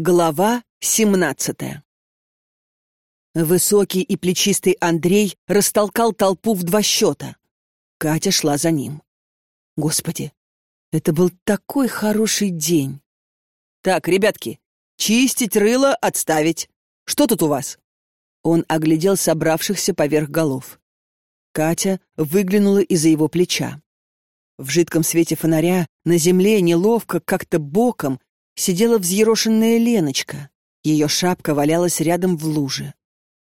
Глава 17 Высокий и плечистый Андрей растолкал толпу в два счета. Катя шла за ним. Господи, это был такой хороший день. «Так, ребятки, чистить рыло, отставить. Что тут у вас?» Он оглядел собравшихся поверх голов. Катя выглянула из-за его плеча. В жидком свете фонаря на земле неловко, как-то боком, сидела взъерошенная Леночка. Ее шапка валялась рядом в луже.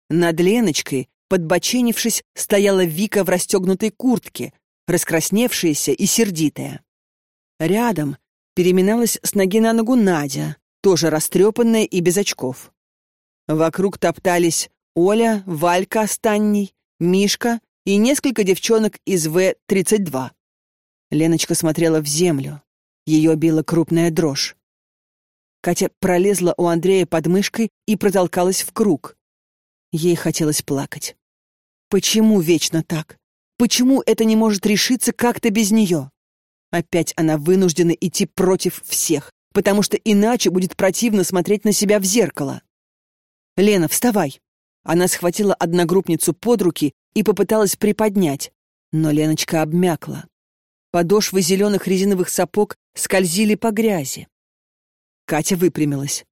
Над Леночкой, подбоченившись, стояла Вика в расстегнутой куртке, раскрасневшаяся и сердитая. Рядом переминалась с ноги на ногу Надя, тоже растрепанная и без очков. Вокруг топтались Оля, Валька Останний, Мишка и несколько девчонок из В-32. Леночка смотрела в землю. Ее била крупная дрожь. Катя пролезла у Андрея под мышкой и протолкалась в круг. Ей хотелось плакать. Почему вечно так? Почему это не может решиться как-то без нее? Опять она вынуждена идти против всех, потому что иначе будет противно смотреть на себя в зеркало. «Лена, вставай!» Она схватила одногруппницу под руки и попыталась приподнять, но Леночка обмякла. Подошвы зеленых резиновых сапог скользили по грязи. Катя выпрямилась.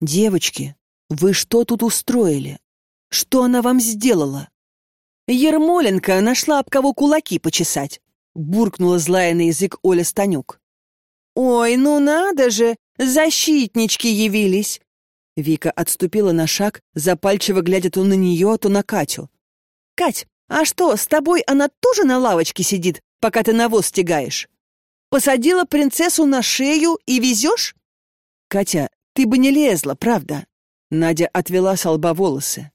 «Девочки, вы что тут устроили? Что она вам сделала?» «Ермоленко нашла об кого кулаки почесать», — буркнула злая на язык Оля Станюк. «Ой, ну надо же, защитнички явились!» Вика отступила на шаг, запальчиво глядя то на нее, то на Катю. «Кать, а что, с тобой она тоже на лавочке сидит, пока ты навоз стягаешь? Посадила принцессу на шею и везешь?» «Катя, ты бы не лезла, правда?» Надя отвела с лба волосы.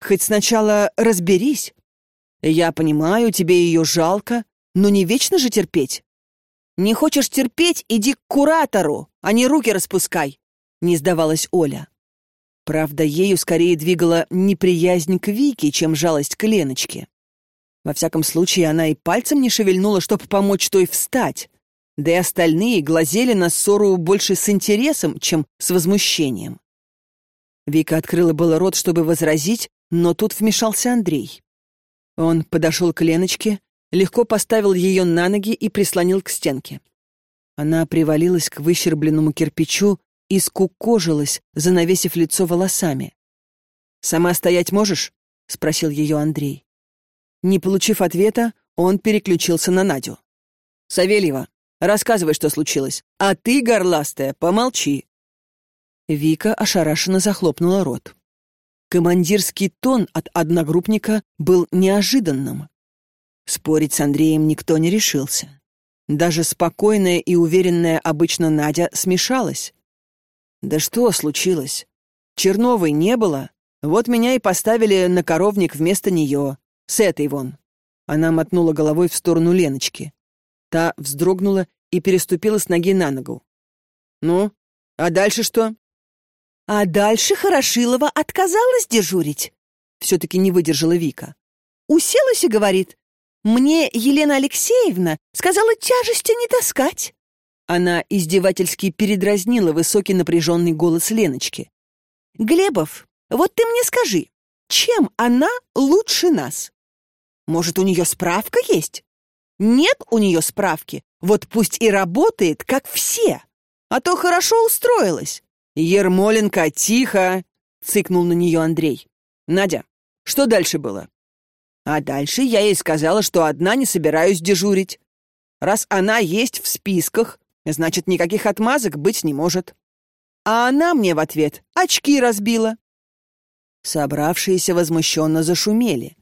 «Хоть сначала разберись. Я понимаю, тебе ее жалко, но не вечно же терпеть. Не хочешь терпеть, иди к куратору, а не руки распускай», — не сдавалась Оля. Правда, ею скорее двигала неприязнь к Вике, чем жалость к Леночке. Во всяком случае, она и пальцем не шевельнула, чтобы помочь той встать, да и остальные глазели на ссору больше с интересом, чем с возмущением. Вика открыла было рот, чтобы возразить, но тут вмешался Андрей. Он подошел к Леночке, легко поставил ее на ноги и прислонил к стенке. Она привалилась к выщербленному кирпичу и скукожилась, занавесив лицо волосами. «Сама стоять можешь?» — спросил ее Андрей. Не получив ответа, он переключился на Надю. «Савельева, Рассказывай, что случилось. А ты, горластая, помолчи». Вика ошарашенно захлопнула рот. Командирский тон от одногруппника был неожиданным. Спорить с Андреем никто не решился. Даже спокойная и уверенная обычно Надя смешалась. «Да что случилось? Черновой не было. Вот меня и поставили на коровник вместо нее. С этой вон». Она мотнула головой в сторону Леночки. Та вздрогнула и переступила с ноги на ногу. «Ну, а дальше что?» «А дальше Хорошилова отказалась дежурить», — все-таки не выдержала Вика. «Уселась и говорит, мне Елена Алексеевна сказала тяжести не таскать». Она издевательски передразнила высокий напряженный голос Леночки. «Глебов, вот ты мне скажи, чем она лучше нас? Может, у нее справка есть? Нет у нее справки, вот пусть и работает, как все. А то хорошо устроилась. Ермоленко, тихо!» — цыкнул на нее Андрей. «Надя, что дальше было?» А дальше я ей сказала, что одна не собираюсь дежурить. Раз она есть в списках, значит, никаких отмазок быть не может. А она мне в ответ очки разбила. Собравшиеся возмущенно зашумели.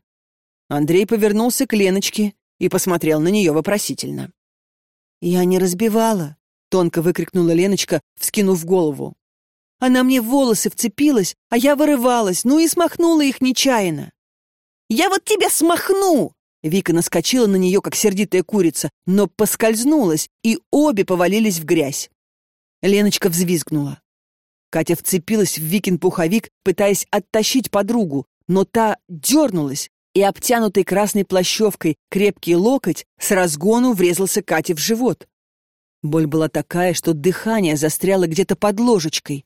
Андрей повернулся к Леночке и посмотрел на нее вопросительно. «Я не разбивала», — тонко выкрикнула Леночка, вскинув голову. «Она мне в волосы вцепилась, а я вырывалась, ну и смахнула их нечаянно». «Я вот тебя смахну!» Вика наскочила на нее, как сердитая курица, но поскользнулась, и обе повалились в грязь. Леночка взвизгнула. Катя вцепилась в Викин пуховик, пытаясь оттащить подругу, но та дернулась, и обтянутый красной плащевкой крепкий локоть с разгону врезался Кате в живот. Боль была такая, что дыхание застряло где-то под ложечкой.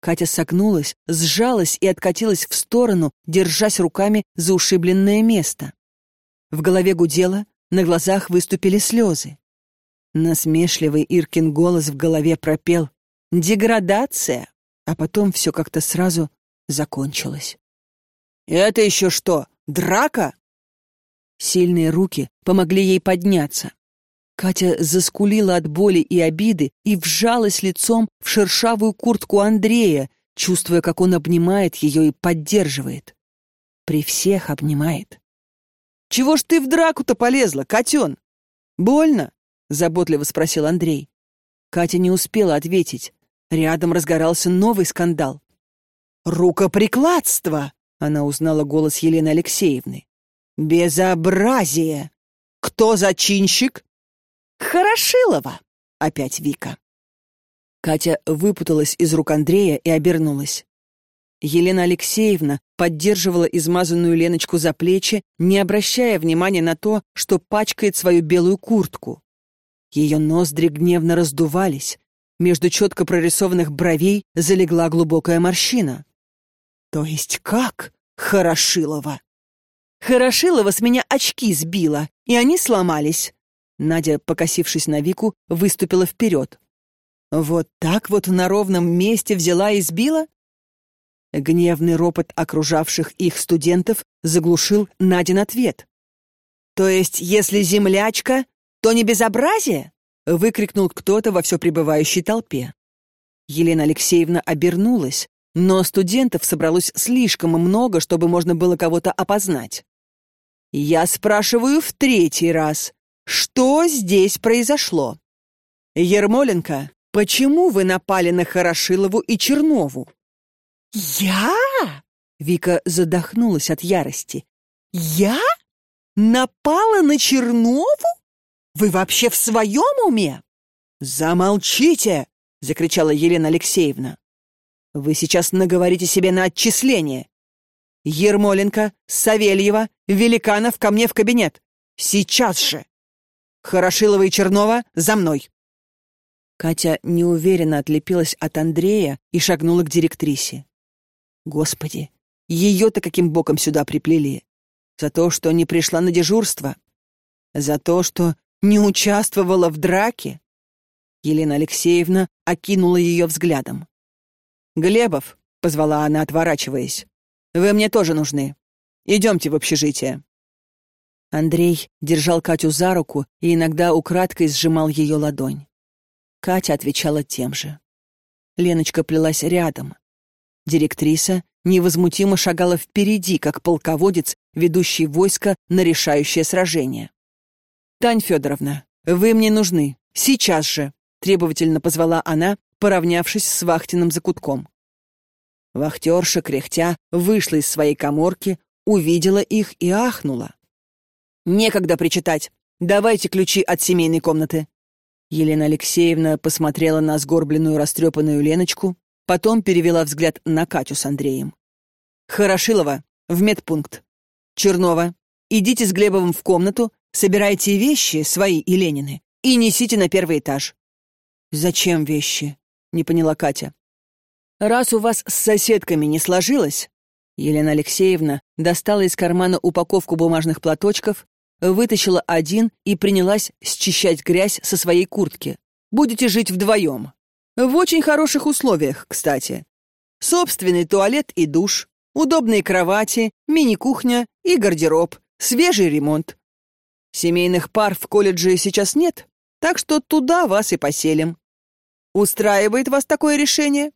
Катя согнулась, сжалась и откатилась в сторону, держась руками за ушибленное место. В голове гудело, на глазах выступили слезы. Насмешливый Иркин голос в голове пропел «Деградация!», а потом все как-то сразу закончилось. «Это еще что, драка?» Сильные руки помогли ей подняться. Катя заскулила от боли и обиды и вжалась лицом в шершавую куртку Андрея, чувствуя, как он обнимает ее и поддерживает. При всех обнимает. «Чего ж ты в драку-то полезла, котен? Больно?» — заботливо спросил Андрей. Катя не успела ответить. Рядом разгорался новый скандал. «Рукоприкладство!» — она узнала голос Елены Алексеевны. «Безобразие! Кто зачинщик?» «Хорошилова!» — опять Вика. Катя выпуталась из рук Андрея и обернулась. Елена Алексеевна поддерживала измазанную Леночку за плечи, не обращая внимания на то, что пачкает свою белую куртку. Ее ноздри гневно раздувались, между четко прорисованных бровей залегла глубокая морщина. «То есть как, Хорошилова?» «Хорошилова с меня очки сбила, и они сломались», Надя, покосившись на Вику, выступила вперед. «Вот так вот на ровном месте взяла и сбила?» Гневный ропот окружавших их студентов заглушил Надин ответ. «То есть, если землячка, то не безобразие?» — выкрикнул кто-то во все пребывающей толпе. Елена Алексеевна обернулась, но студентов собралось слишком много, чтобы можно было кого-то опознать. «Я спрашиваю в третий раз, что здесь произошло? Ермоленко, почему вы напали на Хорошилову и Чернову? Я? Вика задохнулась от ярости. Я? Напала на Чернову? Вы вообще в своем уме? Замолчите! закричала Елена Алексеевна. Вы сейчас наговорите себе на отчисление. Ермоленко, Савельева, Великанов ко мне в кабинет. Сейчас же! Хорошилова и Чернова за мной!» Катя неуверенно отлепилась от Андрея и шагнула к директрисе. «Господи, ее-то каким боком сюда приплели? За то, что не пришла на дежурство? За то, что не участвовала в драке?» Елена Алексеевна окинула ее взглядом. «Глебов», — позвала она, отворачиваясь, — «вы мне тоже нужны. Идемте в общежитие». Андрей держал Катю за руку и иногда украдкой сжимал ее ладонь. Катя отвечала тем же. Леночка плелась рядом. Директриса невозмутимо шагала впереди, как полководец, ведущий войско на решающее сражение. «Тань Федоровна, вы мне нужны. Сейчас же!» — требовательно позвала она, поравнявшись с вахтенным закутком. Вахтерша, кряхтя, вышла из своей коморки, увидела их и ахнула. Некогда причитать. Давайте ключи от семейной комнаты». Елена Алексеевна посмотрела на сгорбленную растрепанную Леночку, потом перевела взгляд на Катю с Андреем. «Хорошилова, в медпункт. Чернова, идите с Глебовым в комнату, собирайте вещи, свои и Ленины, и несите на первый этаж». «Зачем вещи?» — не поняла Катя. «Раз у вас с соседками не сложилось...» Елена Алексеевна достала из кармана упаковку бумажных платочков вытащила один и принялась счищать грязь со своей куртки. Будете жить вдвоем. В очень хороших условиях, кстати. Собственный туалет и душ, удобные кровати, мини-кухня и гардероб, свежий ремонт. Семейных пар в колледже сейчас нет, так что туда вас и поселим. Устраивает вас такое решение?»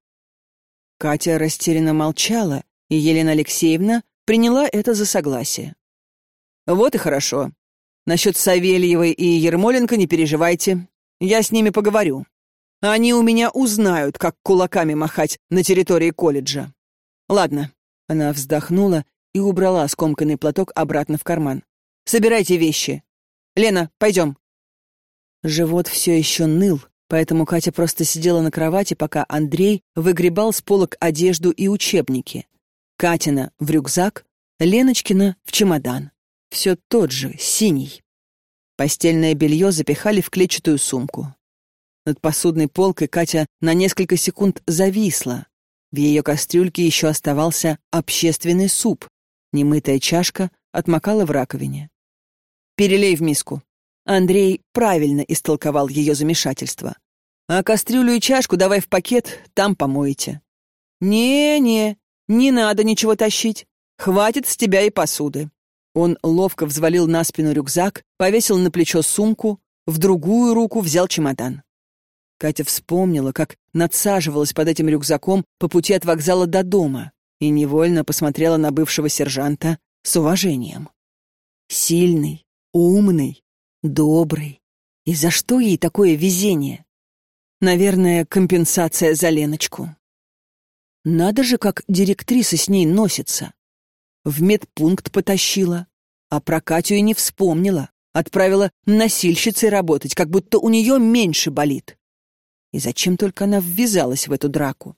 Катя растерянно молчала, и Елена Алексеевна приняла это за согласие. Вот и хорошо. Насчет Савельевой и Ермоленко не переживайте. Я с ними поговорю. Они у меня узнают, как кулаками махать на территории колледжа. Ладно. Она вздохнула и убрала скомканный платок обратно в карман. Собирайте вещи. Лена, пойдем. Живот все еще ныл, поэтому Катя просто сидела на кровати, пока Андрей выгребал с полок одежду и учебники. Катина в рюкзак, Леночкина в чемодан все тот же, синий. Постельное белье запихали в клетчатую сумку. Над посудной полкой Катя на несколько секунд зависла. В ее кастрюльке еще оставался общественный суп. Немытая чашка отмокала в раковине. «Перелей в миску». Андрей правильно истолковал ее замешательство. «А кастрюлю и чашку давай в пакет, там помоете». «Не-не, не надо ничего тащить. Хватит с тебя и посуды». Он ловко взвалил на спину рюкзак, повесил на плечо сумку, в другую руку взял чемодан. Катя вспомнила, как надсаживалась под этим рюкзаком по пути от вокзала до дома и невольно посмотрела на бывшего сержанта с уважением. Сильный, умный, добрый. И за что ей такое везение? Наверное, компенсация за Леночку. Надо же, как директриса с ней носится. В медпункт потащила, а про Катю и не вспомнила. Отправила носильщицей работать, как будто у нее меньше болит. И зачем только она ввязалась в эту драку?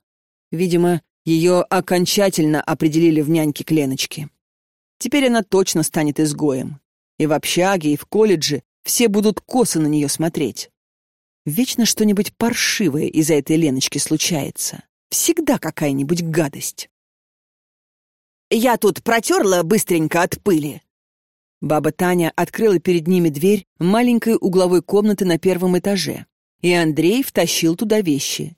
Видимо, ее окончательно определили в няньке к Леночке. Теперь она точно станет изгоем. И в общаге, и в колледже все будут косо на нее смотреть. Вечно что-нибудь паршивое из-за этой Леночки случается. Всегда какая-нибудь гадость. «Я тут протерла быстренько от пыли». Баба Таня открыла перед ними дверь маленькой угловой комнаты на первом этаже, и Андрей втащил туда вещи.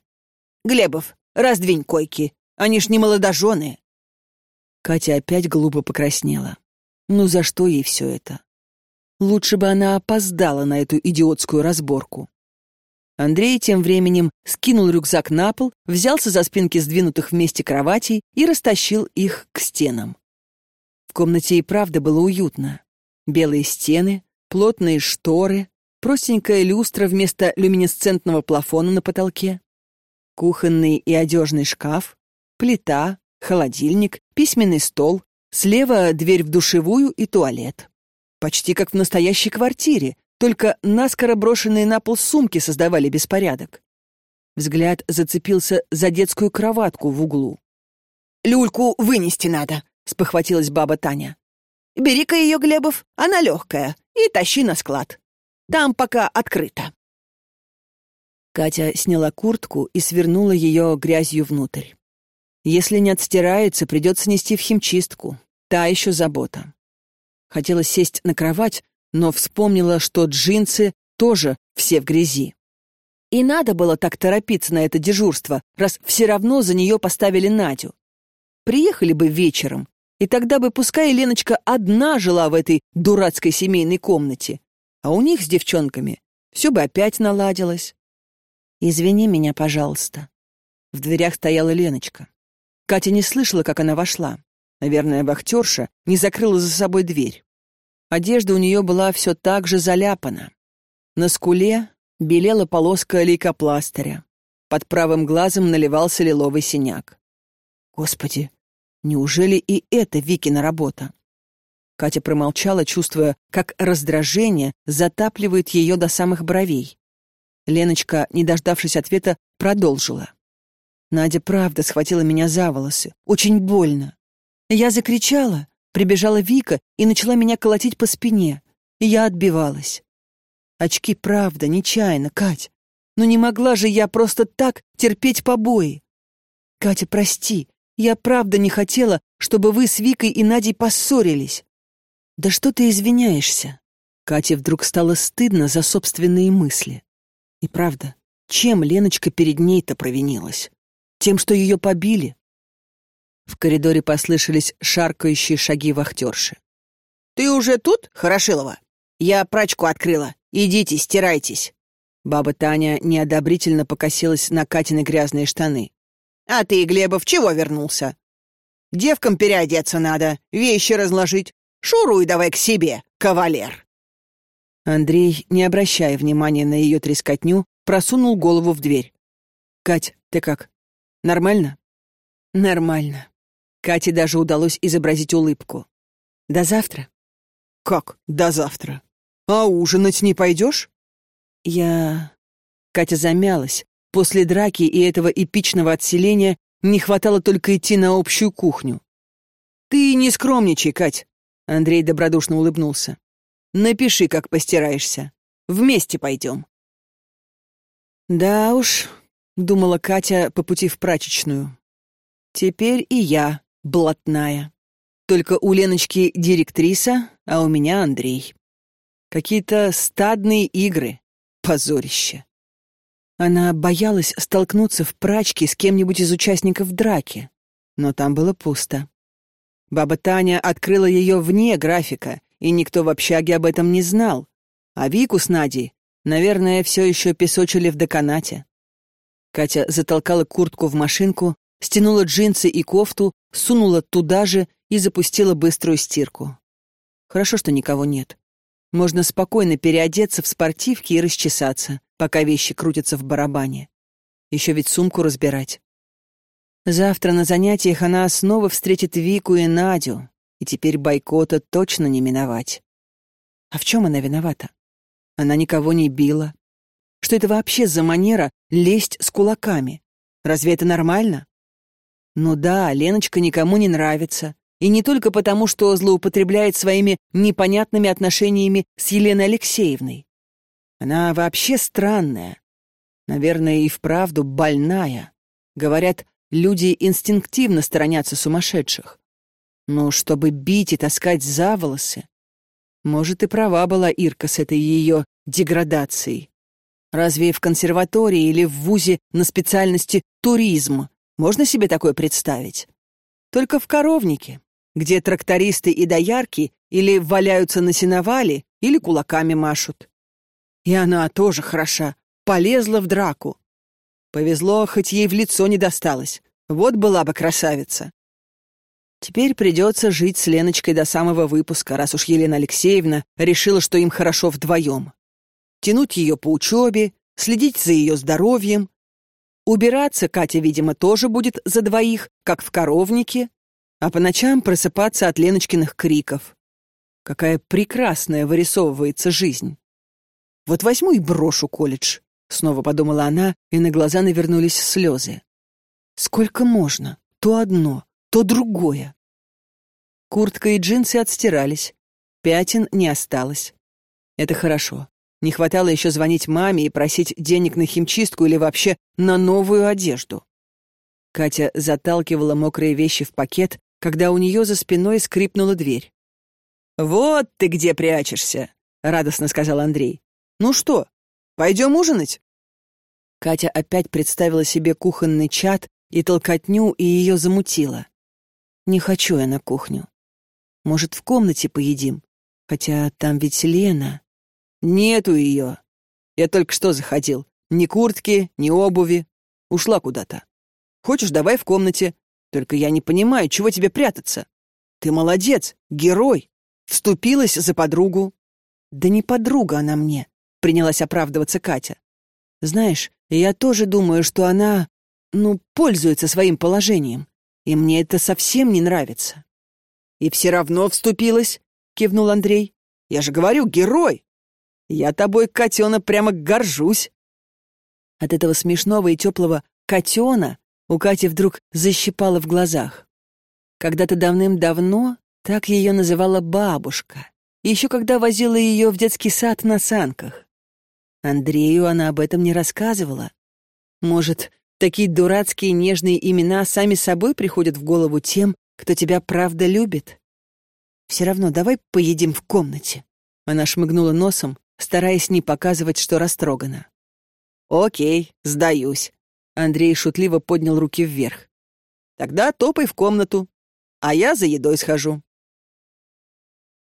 «Глебов, раздвинь койки, они ж не молодожены». Катя опять глупо покраснела. Ну за что ей все это? Лучше бы она опоздала на эту идиотскую разборку. Андрей тем временем скинул рюкзак на пол, взялся за спинки сдвинутых вместе кроватей и растащил их к стенам. В комнате и правда было уютно. Белые стены, плотные шторы, простенькая люстра вместо люминесцентного плафона на потолке, кухонный и одежный шкаф, плита, холодильник, письменный стол, слева дверь в душевую и туалет. Почти как в настоящей квартире, только наскоро брошенные на пол сумки создавали беспорядок. Взгляд зацепился за детскую кроватку в углу. «Люльку вынести надо», — спохватилась баба Таня. «Бери-ка ее, Глебов, она легкая, и тащи на склад. Там пока открыто». Катя сняла куртку и свернула ее грязью внутрь. Если не отстирается, придется нести в химчистку. Та еще забота. Хотела сесть на кровать, но вспомнила, что джинсы тоже все в грязи. И надо было так торопиться на это дежурство, раз все равно за нее поставили Надю. Приехали бы вечером, и тогда бы пускай Леночка одна жила в этой дурацкой семейной комнате, а у них с девчонками все бы опять наладилось. «Извини меня, пожалуйста». В дверях стояла Леночка. Катя не слышала, как она вошла. Наверное, вахтерша не закрыла за собой дверь. Одежда у нее была все так же заляпана. На скуле белела полоска лейкопластыря. Под правым глазом наливался лиловый синяк. Господи, неужели и это Викина работа? Катя промолчала, чувствуя, как раздражение затапливает ее до самых бровей. Леночка, не дождавшись ответа, продолжила. Надя правда схватила меня за волосы. Очень больно. Я закричала, прибежала Вика и начала меня колотить по спине. Я отбивалась. Очки правда, нечаянно, Кать. Но не могла же я просто так терпеть побои. Катя, прости, я правда не хотела, чтобы вы с Викой и Надей поссорились. Да что ты извиняешься? Кате вдруг стало стыдно за собственные мысли. И правда, чем Леночка перед ней-то провинилась? Тем, что ее побили? В коридоре послышались шаркающие шаги вахтерши. «Ты уже тут, Хорошилова? Я прачку открыла. Идите, стирайтесь». Баба Таня неодобрительно покосилась на Катины грязные штаны. «А ты, Глебов, чего вернулся? Девкам переодеться надо, вещи разложить. Шуруй давай к себе, кавалер». Андрей, не обращая внимания на ее трескотню, просунул голову в дверь. «Кать, ты как? Нормально?» «Нормально», Кате даже удалось изобразить улыбку. «До завтра?» «Как до завтра? А ужинать не пойдешь?» «Я...» Катя замялась. После драки и этого эпичного отселения не хватало только идти на общую кухню. «Ты не скромничай, Кать!» Андрей добродушно улыбнулся. «Напиши, как постираешься. Вместе пойдем». «Да уж», — думала Катя по пути в прачечную. Теперь и я блатная. Только у Леночки директриса, а у меня Андрей. Какие-то стадные игры. Позорище. Она боялась столкнуться в прачке с кем-нибудь из участников драки, но там было пусто. Баба Таня открыла ее вне графика, и никто в общаге об этом не знал. А Вику с Надей, наверное, все еще песочили в деканате. Катя затолкала куртку в машинку, стянула джинсы и кофту, сунула туда же и запустила быструю стирку. Хорошо, что никого нет. Можно спокойно переодеться в спортивки и расчесаться, пока вещи крутятся в барабане. Еще ведь сумку разбирать. Завтра на занятиях она снова встретит Вику и Надю, и теперь бойкота точно не миновать. А в чем она виновата? Она никого не била. Что это вообще за манера лезть с кулаками? Разве это нормально? Ну да, Леночка никому не нравится. И не только потому, что злоупотребляет своими непонятными отношениями с Еленой Алексеевной. Она вообще странная. Наверное, и вправду больная. Говорят, люди инстинктивно сторонятся сумасшедших. Но чтобы бить и таскать за волосы... Может, и права была Ирка с этой ее деградацией. Разве в консерватории или в вузе на специальности туризм можно себе такое представить? Только в коровнике где трактористы и доярки или валяются на сеновале, или кулаками машут. И она тоже хороша, полезла в драку. Повезло, хоть ей в лицо не досталось. Вот была бы красавица. Теперь придется жить с Леночкой до самого выпуска, раз уж Елена Алексеевна решила, что им хорошо вдвоем. Тянуть ее по учебе, следить за ее здоровьем. Убираться Катя, видимо, тоже будет за двоих, как в коровнике, а по ночам просыпаться от Леночкиных криков. Какая прекрасная вырисовывается жизнь. Вот возьму и брошу колледж, снова подумала она, и на глаза навернулись слезы. Сколько можно? То одно, то другое. Куртка и джинсы отстирались. Пятен не осталось. Это хорошо. Не хватало еще звонить маме и просить денег на химчистку или вообще на новую одежду. Катя заталкивала мокрые вещи в пакет когда у нее за спиной скрипнула дверь. «Вот ты где прячешься!» — радостно сказал Андрей. «Ну что, пойдем ужинать?» Катя опять представила себе кухонный чат и толкотню, и ее замутила. «Не хочу я на кухню. Может, в комнате поедим? Хотя там ведь Лена». «Нету ее. Я только что заходил. Ни куртки, ни обуви. Ушла куда-то. Хочешь, давай в комнате. Только я не понимаю, чего тебе прятаться? Ты молодец, герой. Вступилась за подругу. Да не подруга она мне, принялась оправдываться Катя. Знаешь, я тоже думаю, что она, ну, пользуется своим положением. И мне это совсем не нравится. И все равно вступилась, кивнул Андрей. Я же говорю, герой. Я тобой, котена, прямо горжусь. От этого смешного и теплого котена у Кати вдруг защипало в глазах. Когда-то давным-давно так ее называла бабушка, еще когда возила ее в детский сад на санках. Андрею она об этом не рассказывала. Может, такие дурацкие нежные имена сами собой приходят в голову тем, кто тебя правда любит? Все равно давай поедим в комнате. Она шмыгнула носом, стараясь не показывать, что растрогана. «Окей, сдаюсь», Андрей шутливо поднял руки вверх. «Тогда топай в комнату, а я за едой схожу».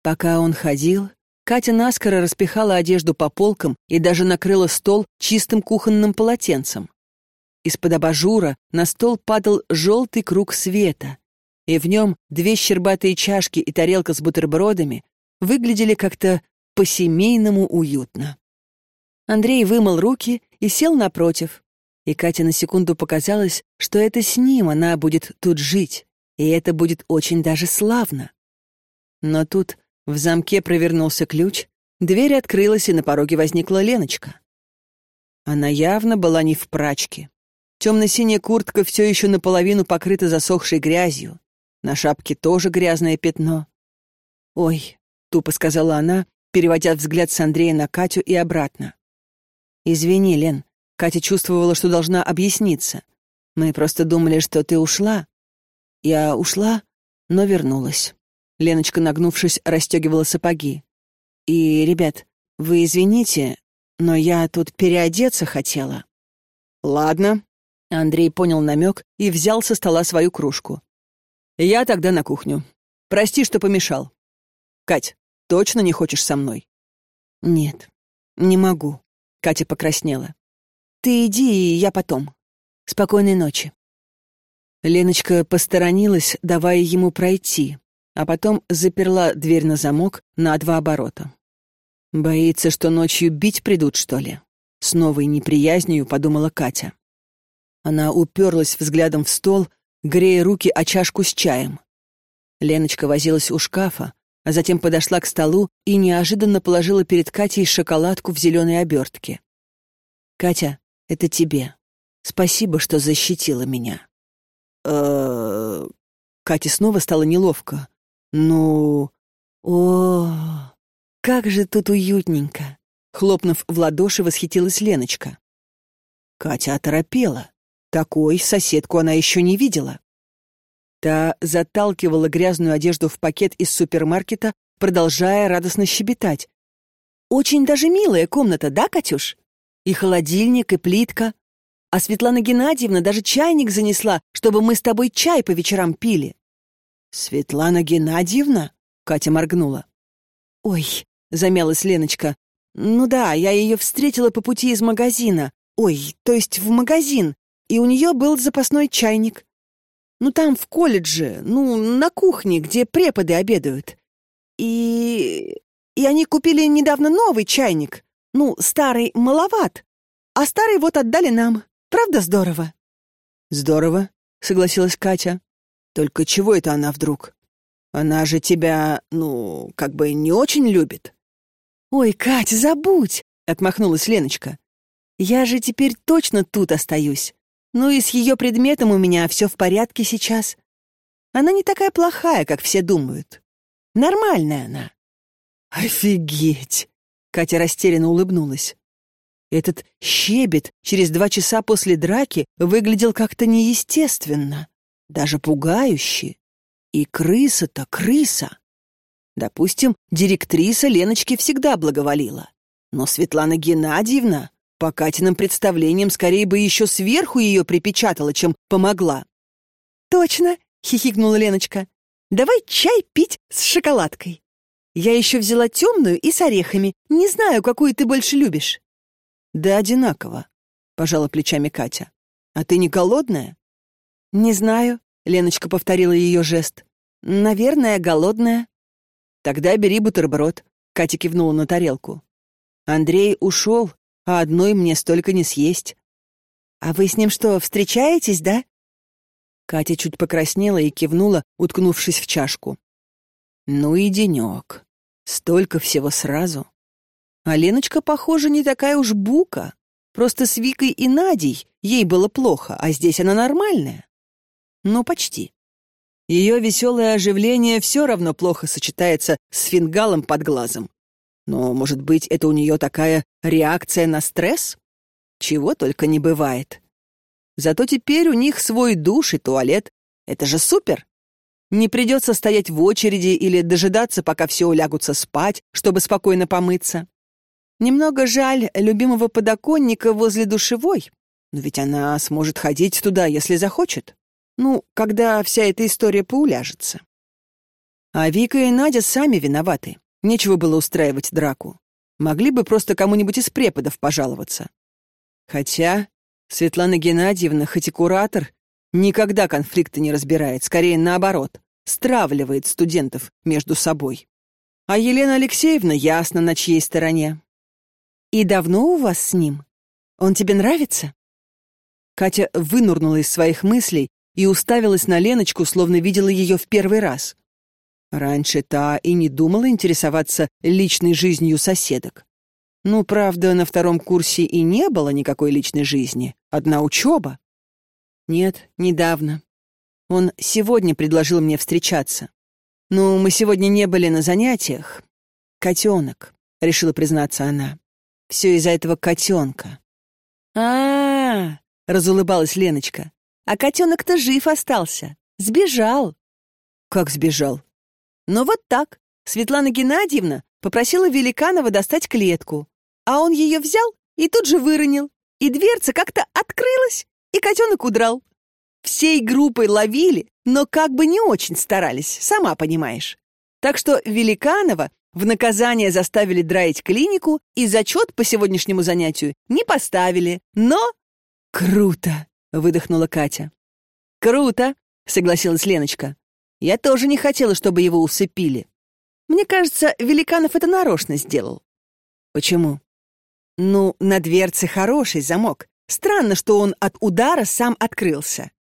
Пока он ходил, Катя наскоро распихала одежду по полкам и даже накрыла стол чистым кухонным полотенцем. Из-под абажура на стол падал желтый круг света, и в нем две щербатые чашки и тарелка с бутербродами выглядели как-то по-семейному уютно. Андрей вымыл руки и сел напротив, и Кате на секунду показалось, что это с ним она будет тут жить, и это будет очень даже славно. Но тут в замке провернулся ключ, дверь открылась, и на пороге возникла Леночка. Она явно была не в прачке. Темно-синяя куртка все еще наполовину покрыта засохшей грязью. На шапке тоже грязное пятно. «Ой», — тупо сказала она, переводя взгляд с Андрея на Катю и обратно. «Извини, Лен, Катя чувствовала, что должна объясниться. Мы просто думали, что ты ушла. Я ушла, но вернулась. Леночка, нагнувшись, расстегивала сапоги. И, ребят, вы извините, но я тут переодеться хотела. Ладно. Андрей понял намек и взял со стола свою кружку. Я тогда на кухню. Прости, что помешал. Кать, точно не хочешь со мной? Нет, не могу. Катя покраснела. Ты иди, и я потом. Спокойной ночи. Леночка посторонилась, давая ему пройти, а потом заперла дверь на замок на два оборота. Боится, что ночью бить придут, что ли? С новой неприязнью подумала Катя. Она уперлась взглядом в стол, грея руки о чашку с чаем. Леночка возилась у шкафа, а затем подошла к столу и неожиданно положила перед Катей шоколадку в зеленой обертке. «Катя, это тебе. Спасибо, что защитила меня». «Э-э...» Кате снова стало неловко. «Ну...» «О, как же тут уютненько!» Хлопнув в ладоши, восхитилась Леночка. Катя оторопела. Такой соседку она еще не видела. Та заталкивала грязную одежду в пакет из супермаркета, продолжая радостно щебетать. «Очень даже милая комната, да, Катюш? И холодильник, и плитка. А Светлана Геннадьевна даже чайник занесла, чтобы мы с тобой чай по вечерам пили». «Светлана Геннадьевна?» — Катя моргнула. «Ой, — замялась Леночка. «Ну да, я ее встретила по пути из магазина. Ой, то есть в магазин. И у нее был запасной чайник. Ну там, в колледже, ну, на кухне, где преподы обедают. И... И они купили недавно новый чайник. Ну, старый маловат. А старый вот отдали нам. Правда здорово?» «Здорово», — согласилась Катя. «Только чего это она вдруг? Она же тебя, ну, как бы не очень любит». «Ой, Кать, забудь!» — отмахнулась Леночка. «Я же теперь точно тут остаюсь. Ну и с ее предметом у меня все в порядке сейчас. Она не такая плохая, как все думают. Нормальная она». «Офигеть!» — Катя растерянно улыбнулась. Этот щебет через два часа после драки выглядел как-то неестественно, даже пугающе. И крыса-то крыса. Допустим, директриса Леночке всегда благоволила. Но Светлана Геннадьевна по Катиным представлениям скорее бы еще сверху ее припечатала, чем помогла. «Точно!» — хихикнула Леночка. «Давай чай пить с шоколадкой. Я еще взяла темную и с орехами. Не знаю, какую ты больше любишь». «Да одинаково», — пожала плечами Катя. «А ты не голодная?» «Не знаю», — Леночка повторила ее жест. «Наверное, голодная». «Тогда бери бутерброд», — Катя кивнула на тарелку. «Андрей ушел, а одной мне столько не съесть». «А вы с ним что, встречаетесь, да?» Катя чуть покраснела и кивнула, уткнувшись в чашку. «Ну и денек. Столько всего сразу. А Леночка, похоже, не такая уж бука. Просто с Викой и Надей ей было плохо, а здесь она нормальная. Ну, почти. Ее веселое оживление все равно плохо сочетается с фингалом под глазом. Но, может быть, это у нее такая реакция на стресс? Чего только не бывает. Зато теперь у них свой душ и туалет. Это же супер! Не придется стоять в очереди или дожидаться, пока все улягутся спать, чтобы спокойно помыться. Немного жаль любимого подоконника возле душевой, но ведь она сможет ходить туда, если захочет. Ну, когда вся эта история поуляжется. А Вика и Надя сами виноваты. Нечего было устраивать драку. Могли бы просто кому-нибудь из преподов пожаловаться. Хотя Светлана Геннадьевна, хоть и куратор, никогда конфликты не разбирает, скорее наоборот, стравливает студентов между собой. А Елена Алексеевна ясно на чьей стороне. «И давно у вас с ним? Он тебе нравится?» Катя вынурнула из своих мыслей и уставилась на Леночку, словно видела ее в первый раз. Раньше та и не думала интересоваться личной жизнью соседок. Ну, правда, на втором курсе и не было никакой личной жизни, одна учеба. Нет, недавно. Он сегодня предложил мне встречаться. Но мы сегодня не были на занятиях. Котенок, решила признаться она. Все из-за этого котенка. А, -а, -а разулыбалась Леночка. А котенок-то жив остался. Сбежал. Как сбежал? Но вот так. Светлана Геннадьевна попросила Великанова достать клетку, а он ее взял и тут же выронил. И дверца как-то открылась, и котенок удрал. Всей группой ловили, но как бы не очень старались, сама понимаешь. Так что Великанова в наказание заставили драить клинику и зачет по сегодняшнему занятию не поставили, но... «Круто!» — выдохнула Катя. «Круто!» — согласилась Леночка. «Я тоже не хотела, чтобы его усыпили. Мне кажется, Великанов это нарочно сделал». «Почему?» «Ну, на дверце хороший замок. Странно, что он от удара сам открылся».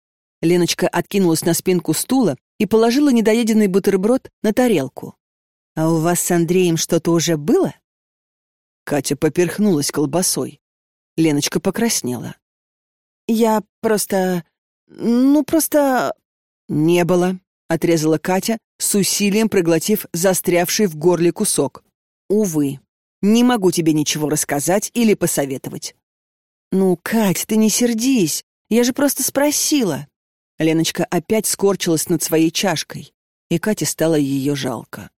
Леночка откинулась на спинку стула и положила недоеденный бутерброд на тарелку. «А у вас с Андреем что-то уже было?» Катя поперхнулась колбасой. Леночка покраснела. «Я просто... ну, просто...» «Не было», — отрезала Катя, с усилием проглотив застрявший в горле кусок. «Увы, не могу тебе ничего рассказать или посоветовать». «Ну, Кать, ты не сердись, я же просто спросила». Леночка опять скорчилась над своей чашкой, и Кате стало ее жалко.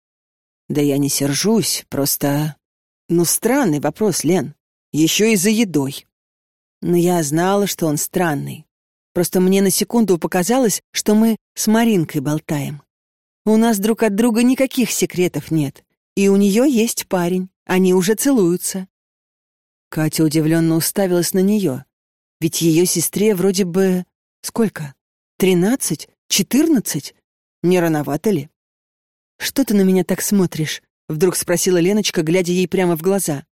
Да я не сержусь, просто... Ну, странный вопрос, Лен. Еще и за едой. Но я знала, что он странный. Просто мне на секунду показалось, что мы с Маринкой болтаем. У нас друг от друга никаких секретов нет. И у нее есть парень. Они уже целуются. Катя удивленно уставилась на нее. Ведь ее сестре вроде бы... Сколько? Тринадцать? Четырнадцать? Не рановато ли? «Что ты на меня так смотришь?» — вдруг спросила Леночка, глядя ей прямо в глаза.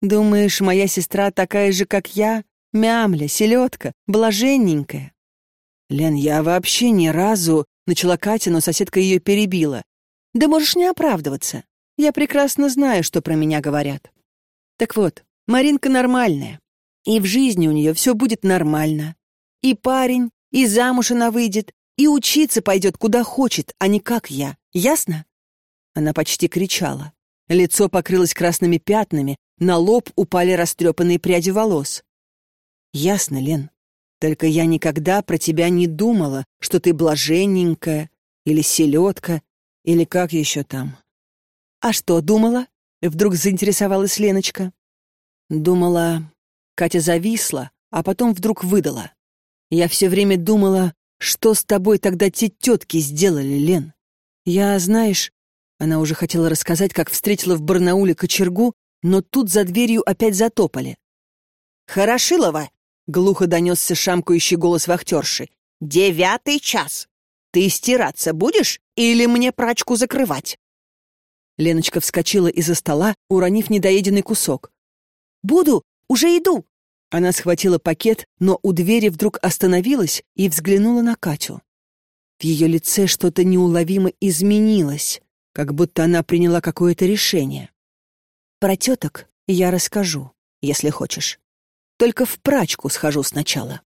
«Думаешь, моя сестра такая же, как я? Мямля, селедка, блаженненькая?» «Лен, я вообще ни разу...» — начала Катя, но соседка ее перебила. «Да можешь не оправдываться. Я прекрасно знаю, что про меня говорят. Так вот, Маринка нормальная. И в жизни у нее все будет нормально. И парень, и замуж она выйдет, и учиться пойдет куда хочет, а не как я. Ясно?» Она почти кричала. Лицо покрылось красными пятнами, на лоб упали растрепанные пряди волос. «Ясно, Лен. Только я никогда про тебя не думала, что ты блаженненькая или селедка, или как еще там». «А что думала?» — вдруг заинтересовалась Леночка. Думала... Катя зависла, а потом вдруг выдала. Я все время думала, что с тобой тогда те тетки сделали, Лен. Я, знаешь, она уже хотела рассказать, как встретила в Барнауле кочергу, но тут за дверью опять затопали. «Хорошилова!» — глухо донесся шамкающий голос вахтерши. «Девятый час! Ты стираться будешь или мне прачку закрывать?» Леночка вскочила из-за стола, уронив недоеденный кусок. «Буду! Уже иду!» Она схватила пакет, но у двери вдруг остановилась и взглянула на Катю. В ее лице что-то неуловимо изменилось как будто она приняла какое-то решение. Про теток я расскажу, если хочешь. Только в прачку схожу сначала.